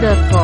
the